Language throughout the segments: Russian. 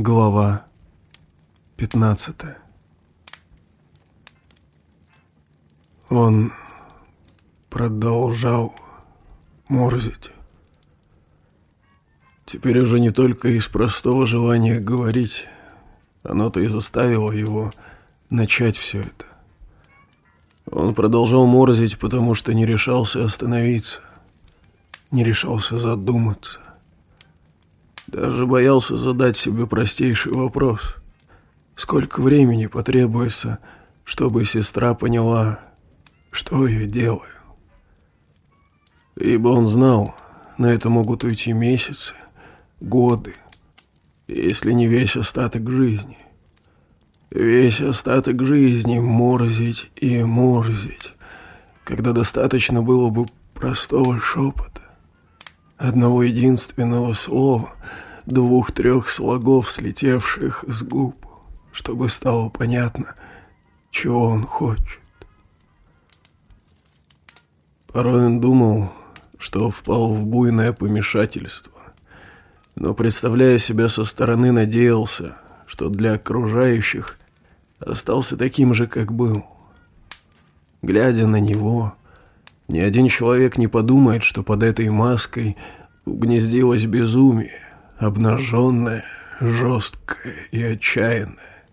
Глава 15 Он продолжал морзить. Теперь уже не только из простого желания говорить, оно-то и заставило его начать все это. Он продолжал морзить, потому что не решался остановиться, не решался задуматься. Даже боялся задать себе простейший вопрос. Сколько времени потребуется, чтобы сестра поняла, что я делаю? Ибо он знал, на это могут уйти месяцы, годы, если не весь остаток жизни. Весь остаток жизни морзить и морзить, когда достаточно было бы простого шепота одного единственного слова, двух-трех слогов, слетевших с губ, чтобы стало понятно, чего он хочет. Порой он думал, что впал в буйное помешательство, но, представляя себя со стороны, надеялся, что для окружающих остался таким же, как был. Глядя на него, ни один человек не подумает, что под этой маской угнездилось безумие, обнаженное, жесткое и отчаянное.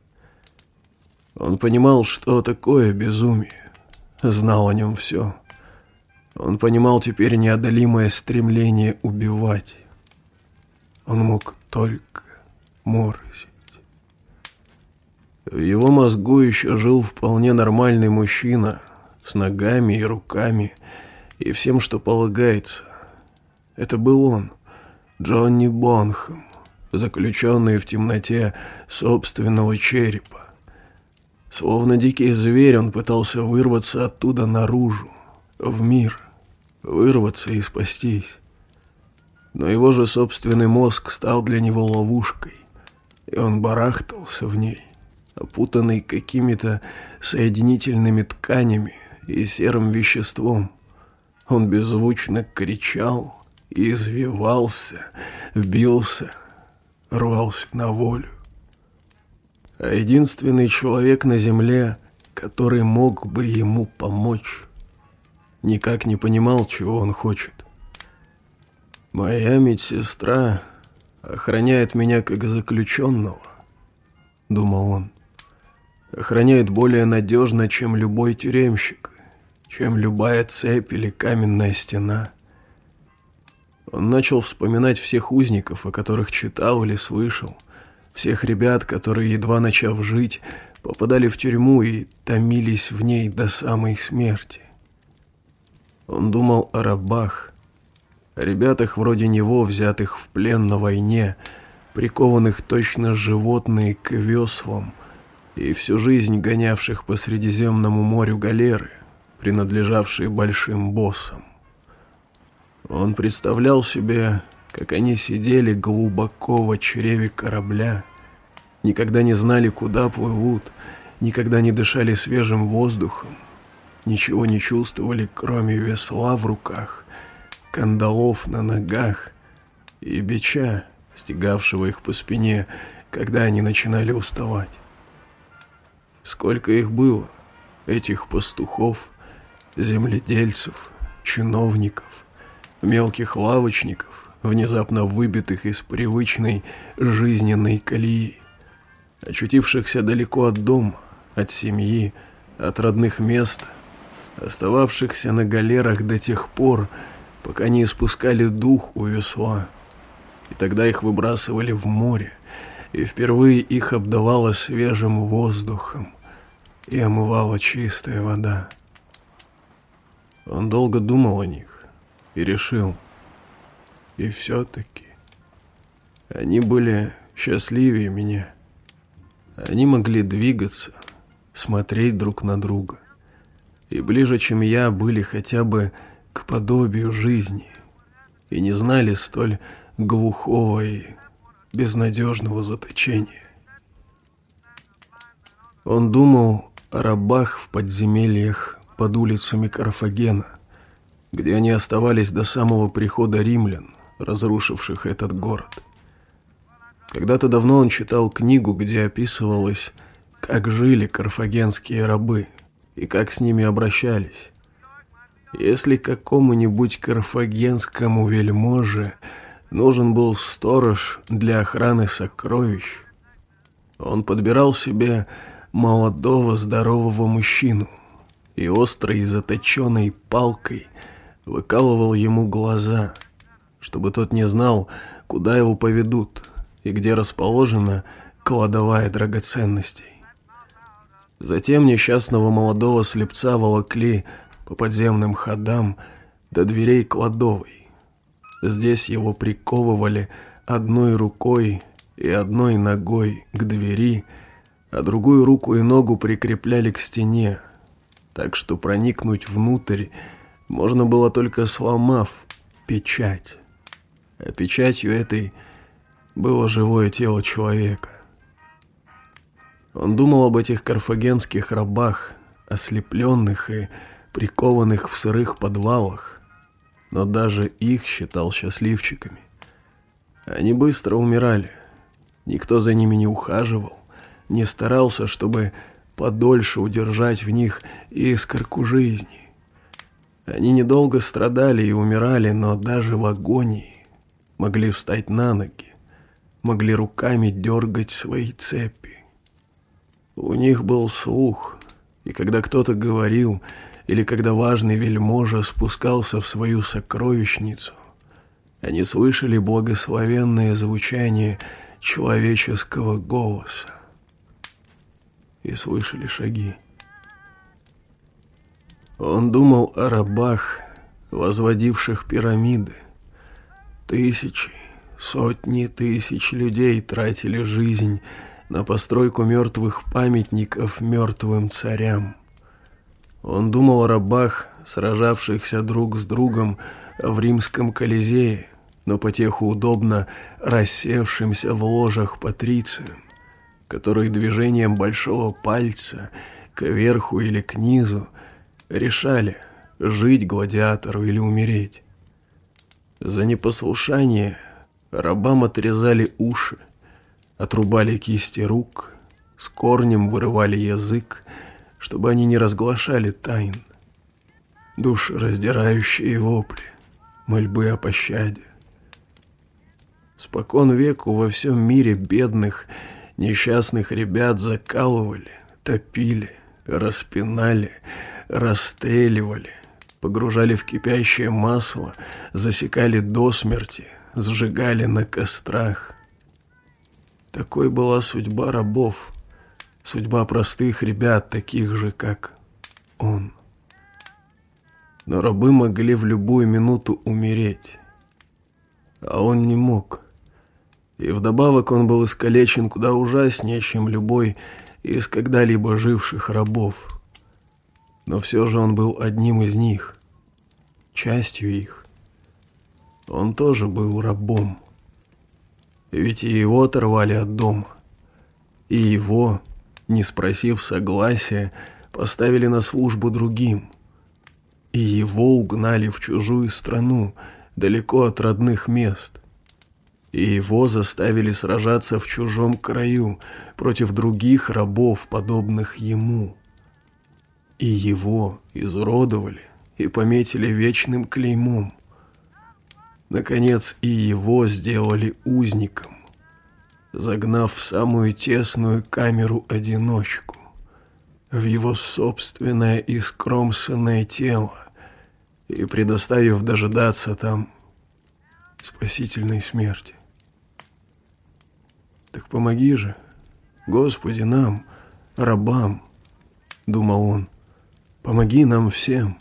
Он понимал, что такое безумие, знал о нем все. Он понимал теперь неодолимое стремление убивать. Он мог только морозить. В его мозгу еще жил вполне нормальный мужчина – с ногами и руками, и всем, что полагается. Это был он, Джонни Бонхэм, заключенный в темноте собственного черепа. Словно дикий зверь, он пытался вырваться оттуда наружу, в мир, вырваться и спастись. Но его же собственный мозг стал для него ловушкой, и он барахтался в ней, опутанный какими-то соединительными тканями, и серым веществом. Он беззвучно кричал, извивался, бился, рвался на волю. А единственный человек на земле, который мог бы ему помочь, никак не понимал, чего он хочет. «Моя медсестра охраняет меня как заключенного», — думал он. «Охраняет более надежно, чем любой тюремщик чем любая цепь или каменная стена. Он начал вспоминать всех узников, о которых читал или слышал, всех ребят, которые, едва начав жить, попадали в тюрьму и томились в ней до самой смерти. Он думал о рабах, о ребятах вроде него, взятых в плен на войне, прикованных точно животные к веслам и всю жизнь гонявших по Средиземному морю галеры – принадлежавшие большим боссам. Он представлял себе, как они сидели глубоко в чреве корабля, никогда не знали, куда плывут, никогда не дышали свежим воздухом, ничего не чувствовали, кроме весла в руках, кандалов на ногах и бича, стегавшего их по спине, когда они начинали уставать. Сколько их было, этих пастухов, земледельцев, чиновников, мелких лавочников, внезапно выбитых из привычной жизненной колеи, очутившихся далеко от дома, от семьи, от родных мест, остававшихся на галерах до тех пор, пока не испускали дух у весла, и тогда их выбрасывали в море, и впервые их обдавало свежим воздухом и омывала чистая вода. Он долго думал о них и решил. И все-таки они были счастливее меня. Они могли двигаться, смотреть друг на друга. И ближе, чем я, были хотя бы к подобию жизни. И не знали столь глухого и безнадежного заточения. Он думал о рабах в подземельях под улицами Карфагена, где они оставались до самого прихода римлян, разрушивших этот город. Когда-то давно он читал книгу, где описывалось, как жили карфагенские рабы и как с ними обращались. Если какому-нибудь карфагенскому вельможе нужен был сторож для охраны сокровищ, он подбирал себе молодого здорового мужчину и острой заточенной палкой выкалывал ему глаза, чтобы тот не знал, куда его поведут и где расположена кладовая драгоценностей. Затем несчастного молодого слепца волокли по подземным ходам до дверей кладовой. Здесь его приковывали одной рукой и одной ногой к двери, а другую руку и ногу прикрепляли к стене, так что проникнуть внутрь можно было только сломав печать. А печатью этой было живое тело человека. Он думал об этих карфагенских рабах, ослепленных и прикованных в сырых подвалах, но даже их считал счастливчиками. Они быстро умирали, никто за ними не ухаживал, не старался, чтобы подольше удержать в них искорку жизни. Они недолго страдали и умирали, но даже в агонии могли встать на ноги, могли руками дергать свои цепи. У них был слух, и когда кто-то говорил или когда важный вельможа спускался в свою сокровищницу, они слышали благословенное звучание человеческого голоса и слышали шаги. Он думал о рабах, возводивших пирамиды. Тысячи, сотни тысяч людей тратили жизнь на постройку мертвых памятников мертвым царям. Он думал о рабах, сражавшихся друг с другом в римском Колизее, но потеху удобно рассевшимся в ложах патрициям, которые движением большого пальца кверху или к низу решали, жить гладиатору или умереть. За непослушание рабам отрезали уши, отрубали кисти рук, с корнем вырывали язык, чтобы они не разглашали тайн. Душ раздирающие вопли, мольбы о пощаде. Спокон веку во всем мире бедных, несчастных ребят закалывали, топили, распинали, расстреливали, погружали в кипящее масло, засекали до смерти, сжигали на кострах. Такой была судьба рабов, Судьба простых ребят, таких же, как он. Но рабы могли в любую минуту умереть. А он не мог. И вдобавок он был искалечен куда ужаснее, чем любой из когда-либо живших рабов. Но все же он был одним из них, частью их. Он тоже был рабом. Ведь и его оторвали от дома. И его не спросив согласия, поставили на службу другим. И его угнали в чужую страну, далеко от родных мест. И его заставили сражаться в чужом краю против других рабов, подобных ему. И его изуродовали и пометили вечным клеймом. Наконец и его сделали узником загнав в самую тесную камеру-одиночку, в его собственное искромсанное тело и предоставив дожидаться там спасительной смерти. Так помоги же, Господи, нам, рабам, думал он, помоги нам всем.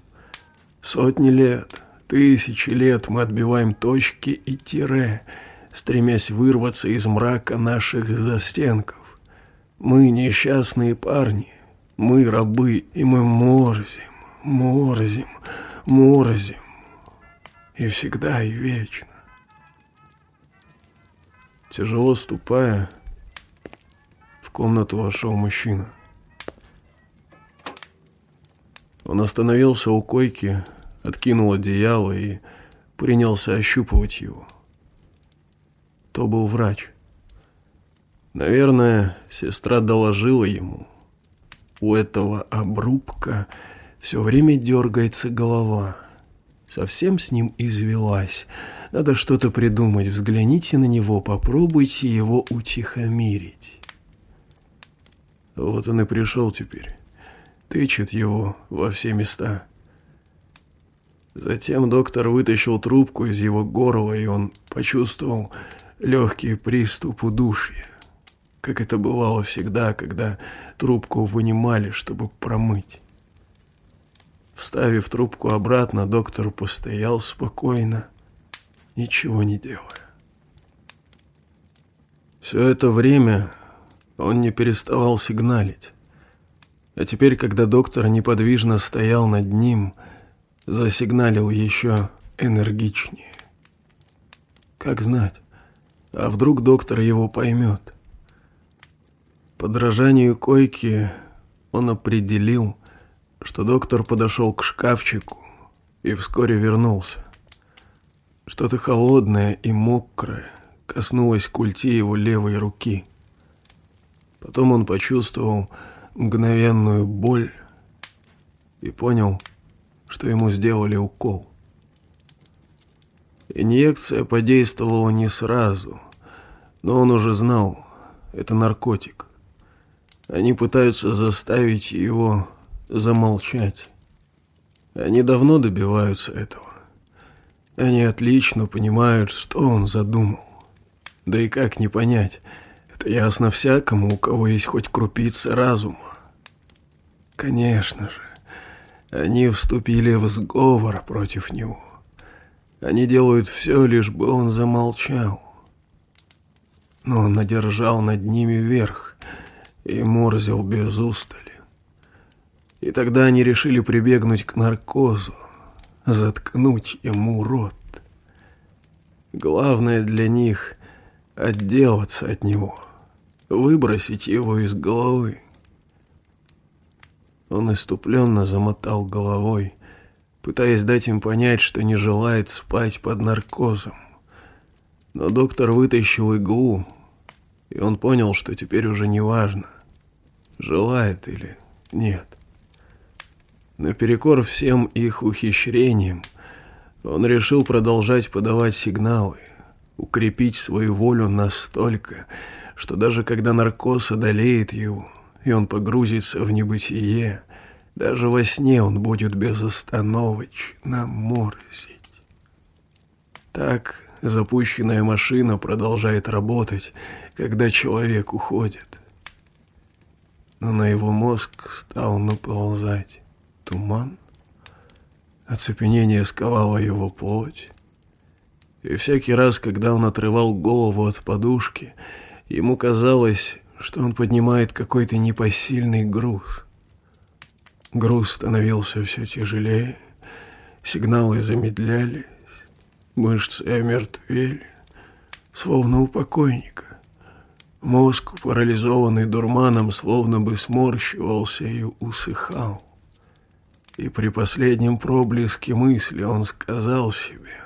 Сотни лет, тысячи лет мы отбиваем точки и тире, стремясь вырваться из мрака наших застенков. Мы несчастные парни, мы рабы, и мы морзим, морзим, морзим, и всегда и вечно. Тяжело ступая, в комнату вошел мужчина. Он остановился у койки, откинул одеяло и принялся ощупывать его. То был врач. Наверное, сестра доложила ему. У этого обрубка все время дергается голова. Совсем с ним извелась. Надо что-то придумать. Взгляните на него, попробуйте его утихомирить. Вот он и пришел теперь. Тычет его во все места. Затем доктор вытащил трубку из его горла, и он почувствовал легкий приступ удушья, как это бывало всегда, когда трубку вынимали, чтобы промыть. Вставив трубку обратно, доктор постоял спокойно, ничего не делая. Все это время он не переставал сигналить. А теперь, когда доктор неподвижно стоял над ним, засигналил еще энергичнее. Как знать, а вдруг доктор его поймет? Подражанию койки он определил, что доктор подошел к шкафчику и вскоре вернулся. Что-то холодное и мокрое коснулось культи его левой руки. Потом он почувствовал мгновенную боль и понял, что ему сделали укол. Инъекция подействовала не сразу, но он уже знал, это наркотик. Они пытаются заставить его замолчать. Они давно добиваются этого. Они отлично понимают, что он задумал. Да и как не понять, это ясно всякому, у кого есть хоть крупица разума. Конечно же, они вступили в сговор против него. Они делают все, лишь бы он замолчал. Но он надержал над ними верх и морзил без устали. И тогда они решили прибегнуть к наркозу, заткнуть ему рот. Главное для них — отделаться от него, выбросить его из головы. Он иступленно замотал головой, пытаясь дать им понять, что не желает спать под наркозом. Но доктор вытащил иглу, и он понял, что теперь уже не важно, желает или нет. Наперекор всем их ухищрениям, он решил продолжать подавать сигналы, укрепить свою волю настолько, что даже когда наркоз одолеет его, и он погрузится в небытие, даже во сне он будет безостановочно морзить. Так запущенная машина продолжает работать, когда человек уходит. Но на его мозг стал наползать туман. Оцепенение сковало его плоть. И всякий раз, когда он отрывал голову от подушки, ему казалось, что он поднимает какой-то непосильный груз. Груз становился все тяжелее, сигналы замедлялись, мышцы омертвели, словно у покойника. Мозг, парализованный дурманом, словно бы сморщивался и усыхал. И при последнем проблеске мысли он сказал себе,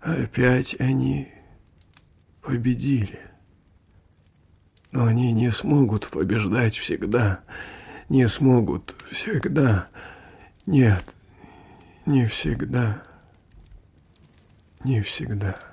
опять они победили. Но они не смогут побеждать всегда, не смогут всегда. Нет, не всегда, не всегда.